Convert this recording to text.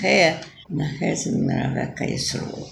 Nachher, nachher sind wir weggeisert.